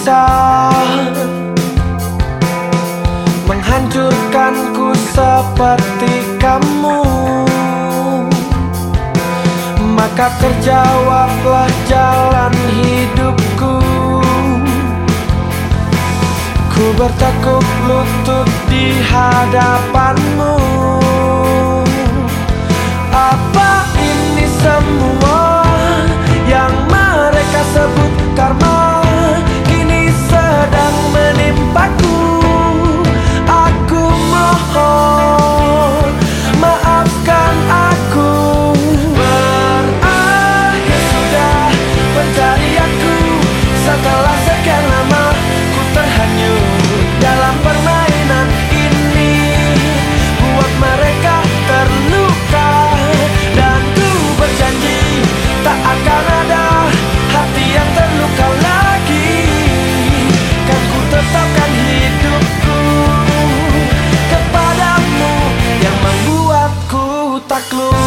bisa Menghancurkanku seperti kamu. Maka terjawablah jalan hidupku. Ku bertekuk lutut di hadapanmu. clothes.